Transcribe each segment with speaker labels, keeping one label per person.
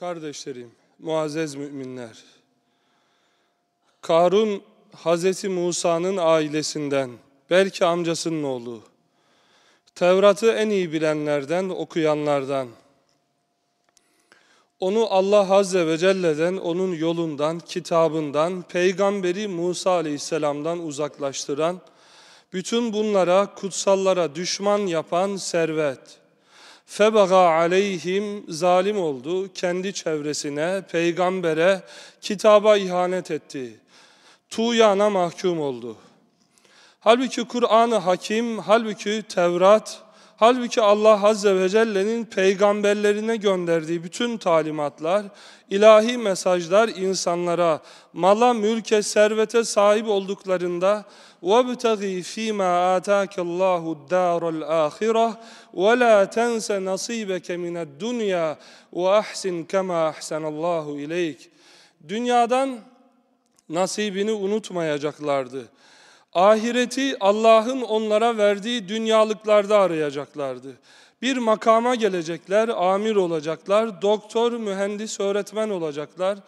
Speaker 1: Kardeşlerim, muazzez müminler. Karun Hazreti Musa'nın ailesinden, belki amcasının oğlu. Tevrat'ı en iyi bilenlerden, okuyanlardan. Onu Allah Azze ve Celle'den, onun yolundan, kitabından, peygamberi Musa Aleyhisselam'dan uzaklaştıran, bütün bunlara, kutsallara düşman yapan servet. Febaga aleyhim zalim oldu, kendi çevresine, peygambere, kitaba ihanet etti. Tuğyana mahkum oldu. Halbuki Kur'an-ı Hakim, halbuki Tevrat, halbuki Allah Azze ve Celle'nin peygamberlerine gönderdiği bütün talimatlar, ilahi mesajlar insanlara, mala, mülke, servete sahip olduklarında وَابْتَغِي ف۪ي مَا آتَاكَ اللّٰهُ الدَّارَ الْآخِرَةِ وَلَا تَنْسَ نَصِيبَكَ مِنَ الدُّنْيَا وَأَحْسِنْ كَمَا أَحْسَنَ اللّٰهُ اِلَيْكَ Dünyadan nasibini unutmayacaklardı. Ahireti Allah'ın onlara verdiği dünyalıklarda arayacaklardı. Bir makama gelecekler, amir olacaklar, doktor, mühendis, öğretmen olacaklar.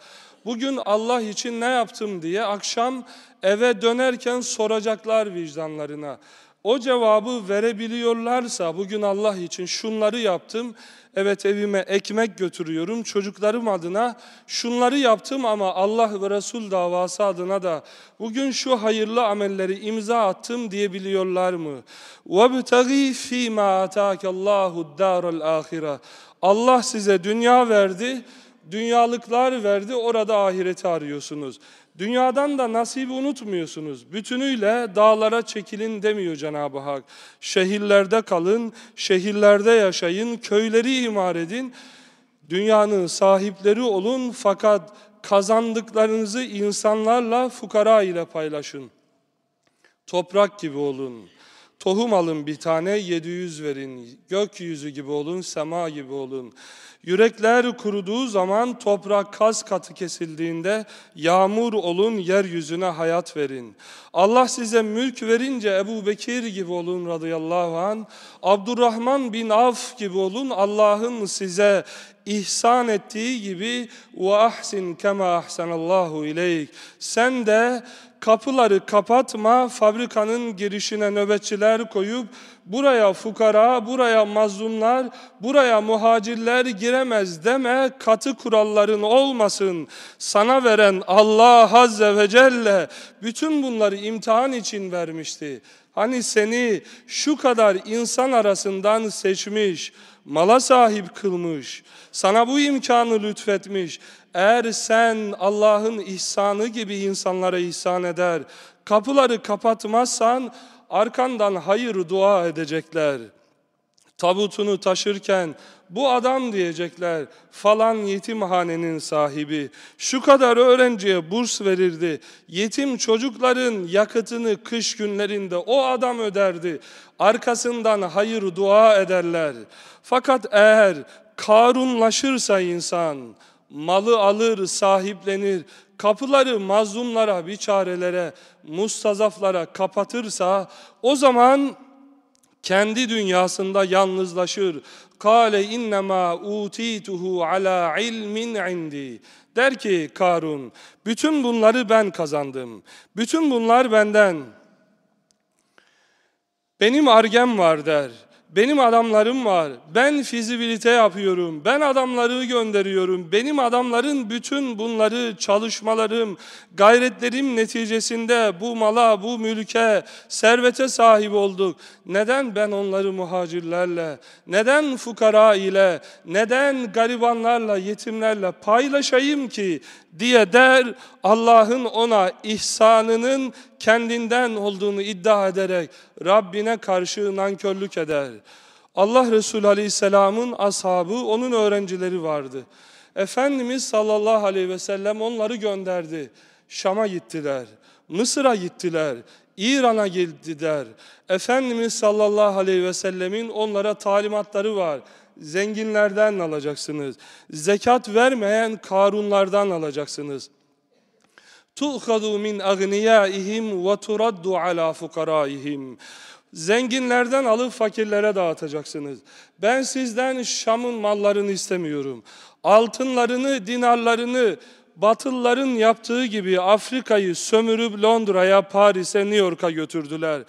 Speaker 1: Bugün Allah için ne yaptım diye akşam eve dönerken soracaklar vicdanlarına O cevabı verebiliyorlarsa bugün Allah için şunları yaptım, evet evime ekmek götürüyorum, çocuklarım adına şunları yaptım ama Allah ve Resul davası adına da bugün şu hayırlı amelleri imza attım diyebiliyorlar mı? وَبْتَغِي ف۪ي مَا اَتَاكَ اللّٰهُ الدَّارَ الْآخِرَةِ Allah size dünya verdi, dünyalıklar verdi, orada ahireti arıyorsunuz. Dünyadan da nasibi unutmuyorsunuz. Bütünüyle dağlara çekilin demiyor Cenab-ı Hak. Şehirlerde kalın, şehirlerde yaşayın, köyleri imar edin. Dünyanın sahipleri olun fakat kazandıklarınızı insanlarla, fukara ile paylaşın. Toprak gibi olun. Tohum alın bir tane 700 verin. Gökyüzü gibi olun, sema gibi olun. Yürekler kuruduğu zaman toprak kas katı kesildiğinde yağmur olun yeryüzüne hayat verin. Allah size mülk verince Ebu Bekir gibi olun radıyallahu an. Abdurrahman bin Avf gibi olun. Allah'ın size ihsan ettiği gibi ve ahsin kema ahsanallahu ileyk. Sen de kapıları kapatma, fabrikanın girişine nöbetçiler koyup buraya fukara, buraya mazlumlar, buraya muhacirler giremez deme, katı kuralların olmasın. Sana veren Allah Azze ve Celle bütün bunları imtihan için vermişti. Hani seni şu kadar insan arasından seçmiş, mala sahip kılmış, sana bu imkanı lütfetmiş. Eğer sen Allah'ın ihsanı gibi insanlara ihsan eder, kapıları kapatmazsan arkandan hayır dua edecekler. Tabutunu taşırken bu adam diyecekler falan yetimhanenin sahibi şu kadar öğrenciye burs verirdi. Yetim çocukların yakıtını kış günlerinde o adam öderdi. Arkasından hayır dua ederler. Fakat eğer karunlaşırsa insan malı alır, sahiplenir, kapıları mazlumlara, biçarelere, mustazaflara kapatırsa o zaman kendi dünyasında yalnızlaşır. Kale innema utituhu ala ilmin indi. Der ki Karun, bütün bunları ben kazandım. Bütün bunlar benden. Benim argem var der. Benim adamlarım var. Ben fizibilite yapıyorum. Ben adamları gönderiyorum. Benim adamların bütün bunları çalışmalarım, gayretlerim neticesinde bu mala, bu mülke, servete sahip olduk. Neden ben onları muhacirlerle, neden fukara ile, neden garibanlarla, yetimlerle paylaşayım ki diye der Allah'ın ona ihsanının kendinden olduğunu iddia ederek Rabbine karşı nankörlük eder. Allah Resulü Aleyhisselam'ın ashabı, onun öğrencileri vardı. Efendimiz sallallahu aleyhi ve sellem onları gönderdi. Şam'a gittiler, Mısır'a gittiler, İran'a gittiler. Efendimiz sallallahu aleyhi ve sellemin onlara talimatları var. Zenginlerden alacaksınız. Zekat vermeyen karunlardan alacaksınız. tu'khadu min agniyaihim ve turaddu ala fukaraihim. Zenginlerden alıp fakirlere dağıtacaksınız. Ben sizden Şam'ın mallarını istemiyorum. altınlarını, dinarlarını Batılıların yaptığı gibi Afrika'yı sömürüp Londra'ya, Paris'e, New York'a götürdüler.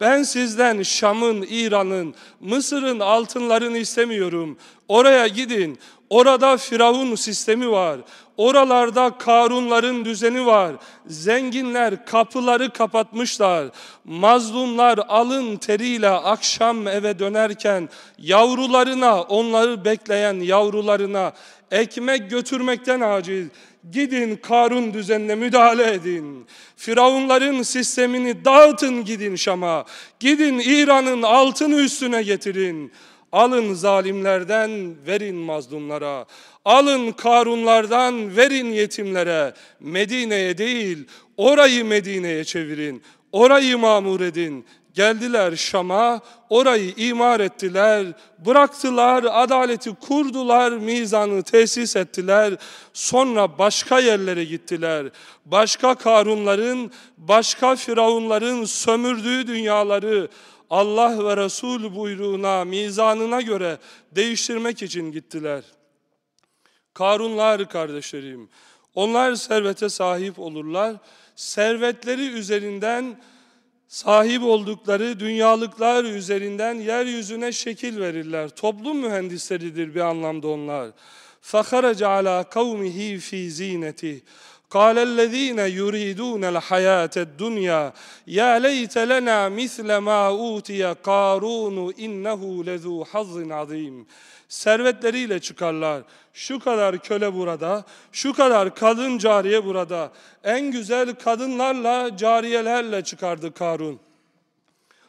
Speaker 1: Ben sizden Şam'ın, İran'ın, Mısır'ın altınlarını istemiyorum. Oraya gidin. Orada Firavun sistemi var. Oralarda Karunların düzeni var. Zenginler kapıları kapatmışlar. Mazlumlar alın teriyle akşam eve dönerken yavrularına, onları bekleyen yavrularına ekmek götürmekten aciz. Gidin Karun düzenine müdahale edin. Firavunların sistemini dağıtın gidin Şam'a. Gidin İran'ın altını üstüne getirin. Alın zalimlerden verin mazlumlara. Alın Karunlardan verin yetimlere. Medine'ye değil orayı Medine'ye çevirin. Orayı mamur edin. Geldiler Şam'a, orayı imar ettiler, bıraktılar, adaleti kurdular, mizanı tesis ettiler. Sonra başka yerlere gittiler. Başka Karunların, başka Firavunların sömürdüğü dünyaları Allah ve Resul buyruğuna, mizanına göre değiştirmek için gittiler. Karunlar kardeşlerim, onlar servete sahip olurlar. Servetleri üzerinden sahip oldukları dünyalıklar üzerinden yeryüzüne şekil verirler. Toplum mühendisleridir bir anlamda onlar. فَخَرَجَ عَلَى قَوْمِهِ ف۪ي زِينَتِهِ قال الذين يريدون الحياة الدنيا يا ليت لنا مثل ما أوتي قارون إنه لذو حظ عظيم servetleriyle çıkarlar. Şu kadar köle burada, şu kadar kadın cariye burada. En güzel kadınlarla, cariyelerle çıkardı Karun.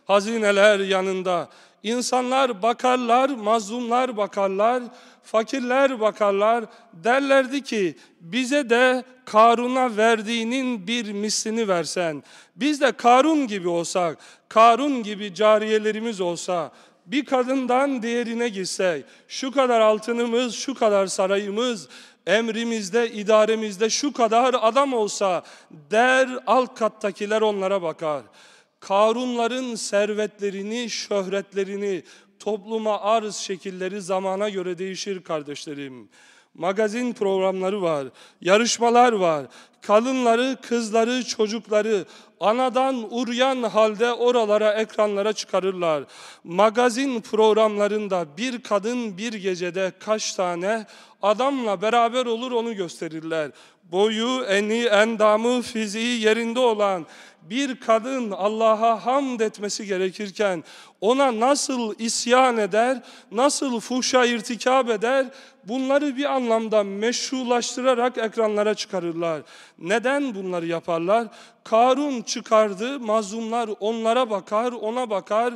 Speaker 1: Hazineler yanında. İnsanlar bakarlar, mazlumlar bakarlar, fakirler bakarlar. Derlerdi ki bize de Karun'a verdiğinin bir mislini versen. Biz de Karun gibi olsak, Karun gibi cariyelerimiz olsa, bir kadından diğerine gitsek, şu kadar altınımız, şu kadar sarayımız, emrimizde, idaremizde şu kadar adam olsa der alt kattakiler onlara bakar. Karunların servetlerini, şöhretlerini, topluma arz şekilleri zamana göre değişir kardeşlerim. Magazin programları var, yarışmalar var. Kadınları, kızları, çocukları anadan uryan halde oralara, ekranlara çıkarırlar. Magazin programlarında bir kadın bir gecede kaç tane adamla beraber olur onu gösterirler. Boyu, eni, endamı, fiziği yerinde olan bir kadın Allah'a hamd etmesi gerekirken ona nasıl isyan eder, nasıl fuhşa irtikab eder bunları bir anlamda meşrulaştırarak ekranlara çıkarırlar. Neden bunları yaparlar? Karun çıkardı, mazlumlar onlara bakar, ona bakar,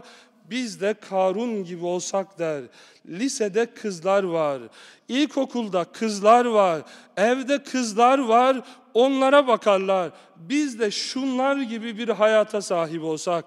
Speaker 1: biz de Karun gibi olsak der. Lisede kızlar var, ilkokulda kızlar var, evde kızlar var, onlara bakarlar. Biz de şunlar gibi bir hayata sahip olsak,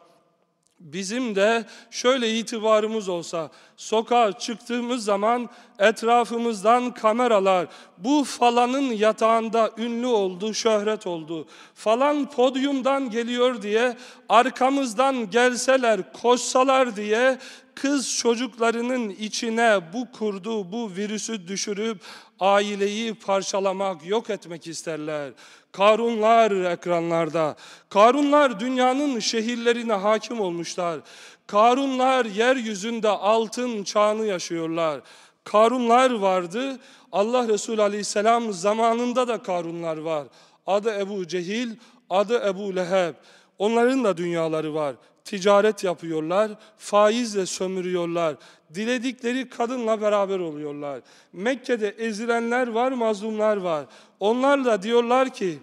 Speaker 1: bizim de şöyle itibarımız olsa, sokağa çıktığımız zaman etrafımızdan kameralar, bu falanın yatağında ünlü oldu, şöhret oldu, falan podyumdan geliyor diye, arkamızdan gelseler, koşsalar diye, kız çocuklarının içine bu kurdu, bu virüsü düşürüp aileyi parçalamak, yok etmek isterler. Karunlar ekranlarda. Karunlar dünyanın şehirlerine hakim olmuşlar. Karunlar yeryüzünde altın çağını yaşıyorlar. Karunlar vardı. Allah Resulü Aleyhisselam zamanında da Karunlar var. Adı Ebu Cehil, adı Ebu Leheb. Onların da dünyaları var. Ticaret yapıyorlar, faizle sömürüyorlar. Diledikleri kadınla beraber oluyorlar. Mekke'de ezilenler var, mazlumlar var. Onlar da diyorlar ki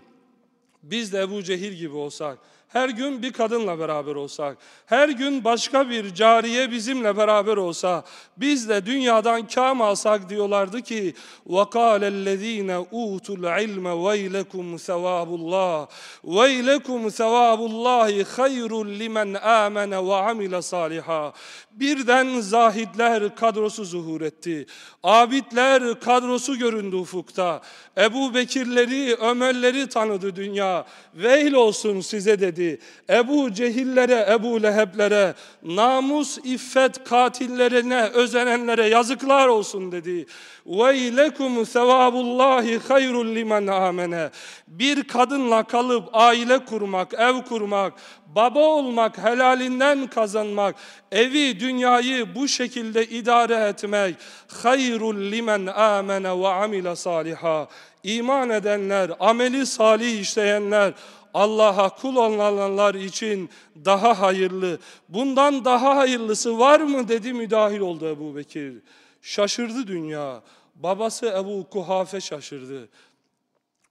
Speaker 1: biz de Ebu Cehil gibi olsak, her gün bir kadınla beraber olsak, her gün başka bir cariye bizimle beraber olsa, biz de dünyadan kam alsak diyorlardı ki وَقَالَ الَّذ۪ينَ اُوتُوا الْعِلْمَ وَيْلَكُمْ ثَوَابُ اللّٰهِ وَيْلَكُمْ ثَوَابُ اللّٰهِ خَيْرٌ لِمَنْ آمَنَ وَعَمِلَ صَالِحًا Birden zahidler kadrosu zuhur etti. Abidler kadrosu göründü ufukta. Ebu Bekirleri, Ömerleri tanıdı dünya. Veil olsun size dedi. Ebu Cehillere, Ebu Leheblere, namus, iffet katillerine, özenenlere yazıklar olsun dedi. Veylekum sevabullahi hayrul limen amene. Bir kadınla kalıp aile kurmak, ev kurmak, baba olmak, helalinden kazanmak, evi, dünyayı bu şekilde idare etmek, hayrul limen amene ve amile saliha. İman edenler, ameli salih işleyenler, Allah'a kul olanlar için daha hayırlı. Bundan daha hayırlısı var mı dedi müdahil oldu Ebu Bekir. Şaşırdı dünya. Babası Ebu Kuhafe şaşırdı.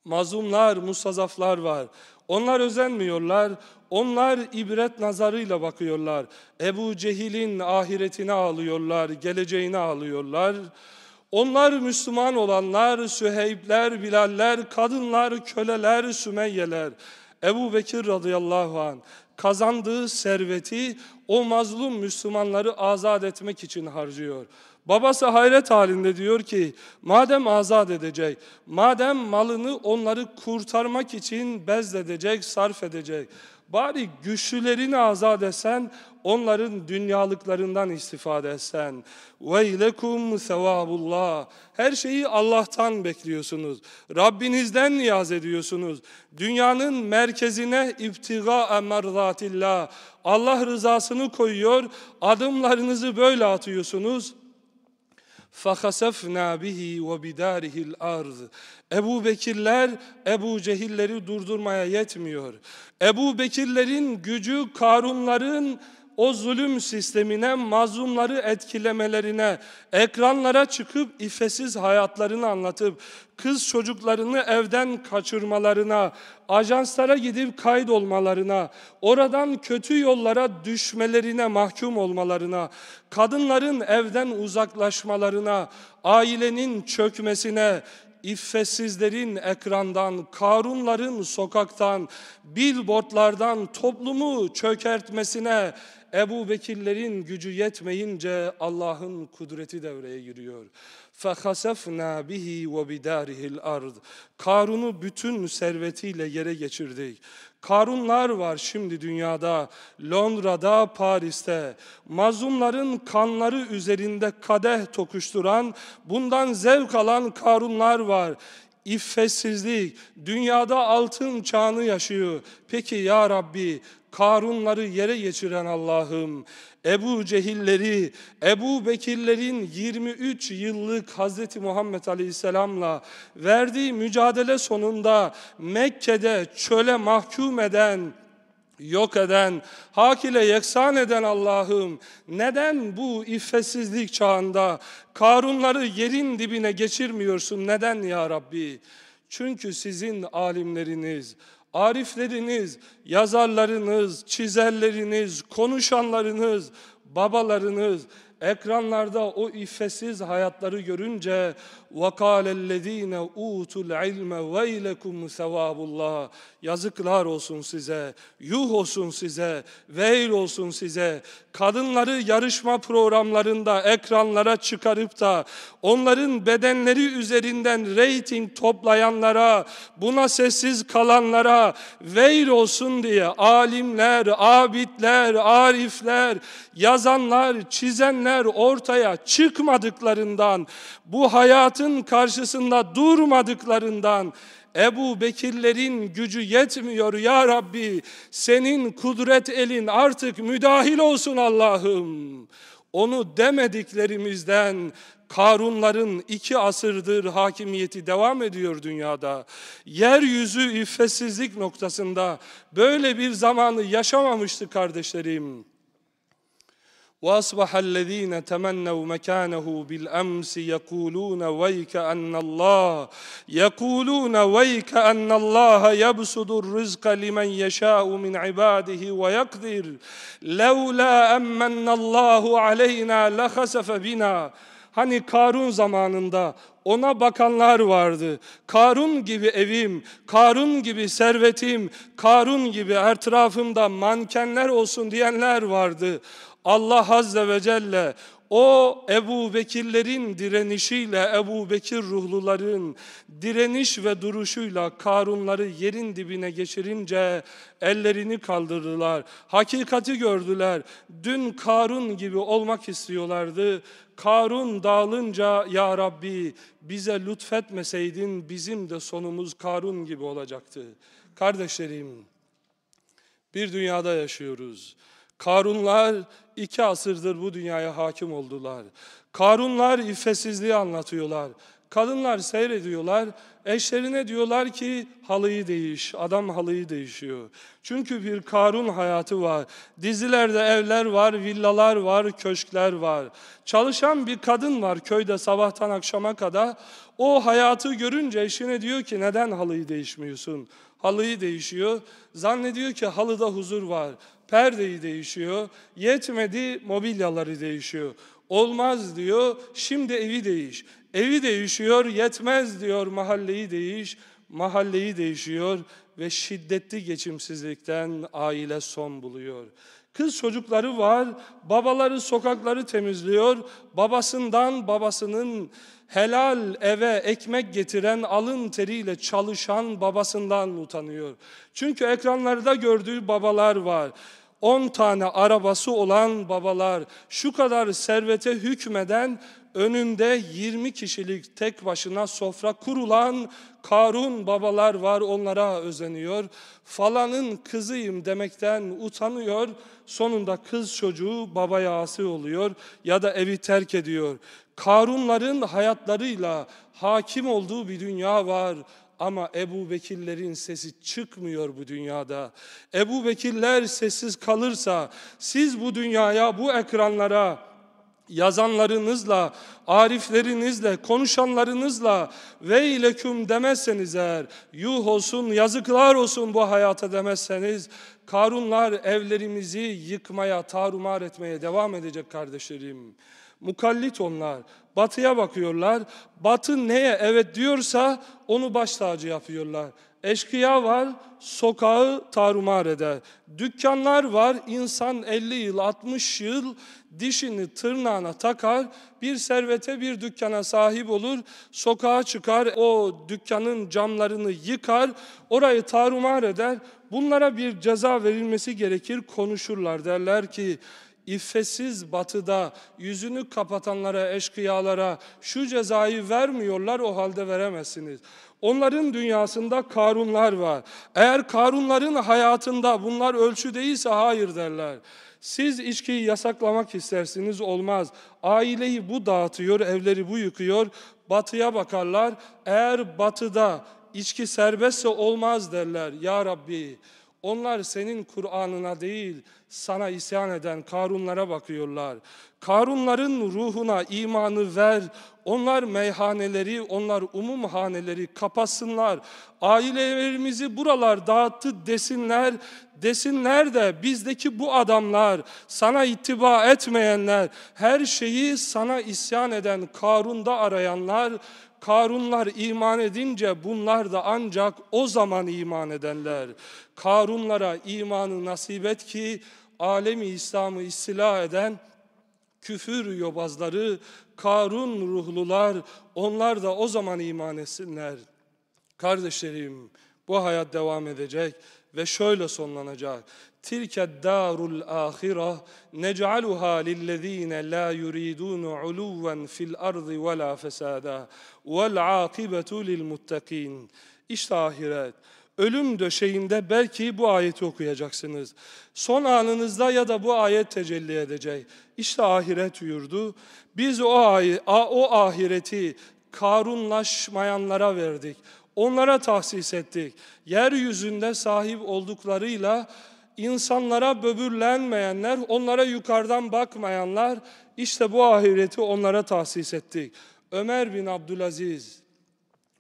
Speaker 1: Mazlumlar, mustazaflar var. Onlar özenmiyorlar. Onlar ibret nazarıyla bakıyorlar. Ebu Cehil'in ahiretini ağlıyorlar, geleceğini ağlıyorlar. Onlar Müslüman olanlar, Süheybler, Bilaller, kadınlar, köleler, Sümeyyeler. Ebu Bekir radıyallahu an kazandığı serveti o mazlum Müslümanları azat etmek için harcıyor. Babası hayret halinde diyor ki madem azat edecek, madem malını onları kurtarmak için bezledecek, sarf edecek. Bari güçlülerini azat etsen, onların dünyalıklarından istifade etsen. وَيْلَكُمْ sevabullah. Her şeyi Allah'tan bekliyorsunuz. Rabbinizden niyaz ediyorsunuz. Dünyanın merkezine iftiga merzatillah. Allah rızasını koyuyor. Adımlarınızı böyle atıyorsunuz. فَخَسَفْنَا بِهِ وَبِدَارِهِ الْاَرْضِ Ebu Bekirler Ebu Cehilleri durdurmaya yetmiyor. Ebu Bekirlerin gücü Karunların o zulüm sistemine, mazlumları etkilemelerine, ekranlara çıkıp ifesiz hayatlarını anlatıp, kız çocuklarını evden kaçırmalarına, ajanslara gidip kaydolmalarına, oradan kötü yollara düşmelerine mahkum olmalarına, kadınların evden uzaklaşmalarına, ailenin çökmesine, iffetsizlerin ekrandan, karunların sokaktan, billboardlardan toplumu çökertmesine, Ebu Bekirlerin gücü yetmeyince Allah'ın kudreti devreye giriyor. فَخَسَفْنَا بِهِ وَبِدَارِهِ الْأَرْضِ Karun'u bütün servetiyle yere geçirdik. Karunlar var şimdi dünyada, Londra'da, Paris'te. Mazlumların kanları üzerinde kadeh tokuşturan, bundan zevk alan Karunlar var iffetsizlik, dünyada altın çağını yaşıyor. Peki ya Rabbi, Karunları yere geçiren Allah'ım, Ebu Cehilleri, Ebu Bekirlerin 23 yıllık Hazreti Muhammed Aleyhisselam'la verdiği mücadele sonunda Mekke'de çöle mahkum eden, yok eden, hak ile yeksan eden Allah'ım neden bu iffetsizlik çağında Karunları yerin dibine geçirmiyorsun? Neden ya Rabbi? Çünkü sizin alimleriniz, arifleriniz, yazarlarınız, çizerleriniz, konuşanlarınız, babalarınız ekranlarda o iffesiz hayatları görünce وَقَالَ الَّذ۪ينَ اُوتُوا الْعِلْمَ وَيْلَكُمْ sevabullah Yazıklar olsun size, yuh olsun size, veil olsun size. Kadınları yarışma programlarında ekranlara çıkarıp da onların bedenleri üzerinden reyting toplayanlara, buna sessiz kalanlara veil olsun diye alimler, abidler, arifler, yazanlar, çizenler ortaya çıkmadıklarından, bu hayatın karşısında durmadıklarından, Ebu Bekirlerin gücü yetmiyor ya Rabbi. Senin kudret elin artık müdahil olsun Allah'ım. Onu demediklerimizden Karunların iki asırdır hakimiyeti devam ediyor dünyada. Yeryüzü iffetsizlik noktasında böyle bir zamanı yaşamamıştı kardeşlerim. واصبح الذين تمنوا مكانه بالامس يقولون ويك ان الله يقولون ويك ان الله يبسط الرزق لمن يشاء من عباده ويقدر لولا امن الله علينا لخسف بنا Hani Karun zamanında ona bakanlar vardı. Karun gibi evim, Karun gibi servetim, Karun gibi etrafımda mankenler olsun diyenler vardı. Allah Azze ve Celle o Ebu Bekirlerin direnişiyle, Ebu Bekir ruhluların direniş ve duruşuyla Karunları yerin dibine geçirince ellerini kaldırdılar. Hakikati gördüler. Dün Karun gibi olmak istiyorlardı. Karun dağılınca ya Rabbi bize lütfetmeseydin bizim de sonumuz Karun gibi olacaktı. Kardeşlerim bir dünyada yaşıyoruz. Karunlar iki asırdır bu dünyaya hakim oldular. Karunlar iffetsizliği anlatıyorlar. Kadınlar seyrediyorlar. Eşlerine diyorlar ki halıyı değiş. Adam halıyı değişiyor. Çünkü bir Karun hayatı var. Dizilerde evler var, villalar var, köşkler var. Çalışan bir kadın var köyde sabahtan akşama kadar. O hayatı görünce eşine diyor ki neden halıyı değişmiyorsun? Halıyı değişiyor. Zannediyor ki halıda huzur var. Perdeyi değişiyor. Yetmedi mobilyaları değişiyor. Olmaz diyor. Şimdi evi değiş. Evi değişiyor. Yetmez diyor. Mahalleyi değiş. Mahalleyi değişiyor ve şiddetli geçimsizlikten aile son buluyor. Kız çocukları var, babaları sokakları temizliyor, babasından babasının helal eve ekmek getiren alın teriyle çalışan babasından utanıyor. Çünkü ekranlarda gördüğü babalar var. 10 tane arabası olan babalar, şu kadar servete hükmeden önünde 20 kişilik tek başına sofra kurulan Karun babalar var onlara özeniyor. Falanın kızıyım demekten utanıyor. Sonunda kız çocuğu babaya asi oluyor ya da evi terk ediyor. Karunların hayatlarıyla hakim olduğu bir dünya var. Ama Ebu Bekirlerin sesi çıkmıyor bu dünyada. Ebu Bekirler sessiz kalırsa siz bu dünyaya, bu ekranlara yazanlarınızla, ariflerinizle, konuşanlarınızla ve ileküm demezseniz eğer, yuh olsun, yazıklar olsun bu hayata demezseniz, Karunlar evlerimizi yıkmaya, tarumar etmeye devam edecek kardeşlerim. Mukallit onlar. Batıya bakıyorlar. Batı neye evet diyorsa onu baş tacı yapıyorlar. Eşkıya var, sokağı tarumar eder. Dükkanlar var, insan 50 yıl, 60 yıl dişini tırnağına takar, bir servete bir dükkana sahip olur, sokağa çıkar, o dükkanın camlarını yıkar, orayı tarumar eder. Bunlara bir ceza verilmesi gerekir, konuşurlar. Derler ki, iffetsiz batıda yüzünü kapatanlara, eşkıyalara şu cezayı vermiyorlar o halde veremezsiniz. Onların dünyasında karunlar var. Eğer karunların hayatında bunlar ölçü değilse hayır derler. Siz içkiyi yasaklamak istersiniz olmaz. Aileyi bu dağıtıyor, evleri bu yıkıyor. Batıya bakarlar. Eğer batıda içki serbestse olmaz derler. Ya Rabbi onlar senin Kur'an'ına değil sana isyan eden Karunlara bakıyorlar. Karunların ruhuna imanı ver. Onlar meyhaneleri, onlar umum haneleri kapatsınlar. Ailelerimizi buralar dağıttı desinler. Desinler de bizdeki bu adamlar, sana ittiba etmeyenler, her şeyi sana isyan eden Karun'da arayanlar, Karunlar iman edince bunlar da ancak o zaman iman edenler. Karunlara imanı nasip et ki alemi İslam'ı istila eden küfür yobazları, Karun ruhlular onlar da o zaman iman etsinler. Kardeşlerim bu hayat devam edecek ve şöyle sonlanacak. Tilke darul ahira nec'aluha lillezine la yuridun uluven fil ardı ve la fesada vel akibetu lil muttakin. İşte ahiret. Ölüm döşeğinde belki bu ayeti okuyacaksınız. Son anınızda ya da bu ayet tecelli edecek. İşte ahiret yurdu. Biz o, ay o ahireti karunlaşmayanlara verdik. Onlara tahsis ettik. Yeryüzünde sahip olduklarıyla insanlara böbürlenmeyenler, onlara yukarıdan bakmayanlar, işte bu ahireti onlara tahsis ettik. Ömer bin Abdülaziz,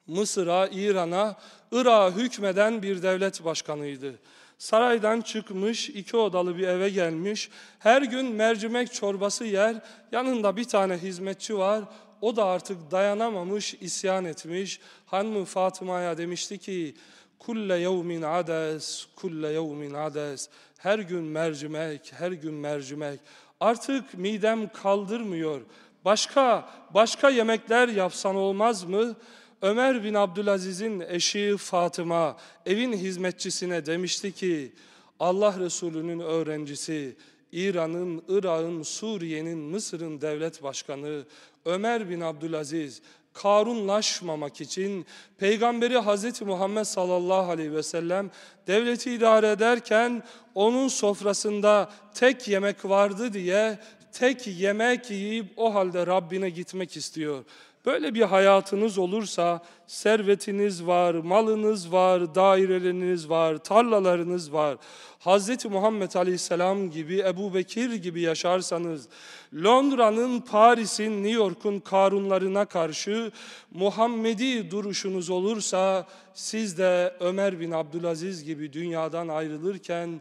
Speaker 1: Mısır'a, İran'a, Irak'a hükmeden bir devlet başkanıydı. Saraydan çıkmış, iki odalı bir eve gelmiş. Her gün mercimek çorbası yer, yanında bir tane hizmetçi var. O da artık dayanamamış, isyan etmiş. Hanımı Fatıma'ya demişti ki, Kulle yevmin ades, kulle yevmin ades. Her gün mercimek, her gün mercimek. Artık midem kaldırmıyor. Başka başka yemekler yapsan olmaz mı? Ömer bin Abdülaziz'in eşi Fatıma evin hizmetçisine demişti ki Allah Resulü'nün öğrencisi İran'ın, Irak'ın, Suriye'nin, Mısır'ın devlet başkanı Ömer bin Abdülaziz karunlaşmamak için Peygamberi Hazreti Muhammed sallallahu aleyhi ve sellem devleti idare ederken onun sofrasında tek yemek vardı diye tek yemek yiyip o halde Rabbine gitmek istiyor. Böyle bir hayatınız olursa servetiniz var, malınız var, daireleriniz var, tarlalarınız var. Hz. Muhammed Aleyhisselam gibi, Ebu Bekir gibi yaşarsanız, Londra'nın, Paris'in, New York'un karunlarına karşı Muhammedi duruşunuz olursa, siz de Ömer bin Abdülaziz gibi dünyadan ayrılırken,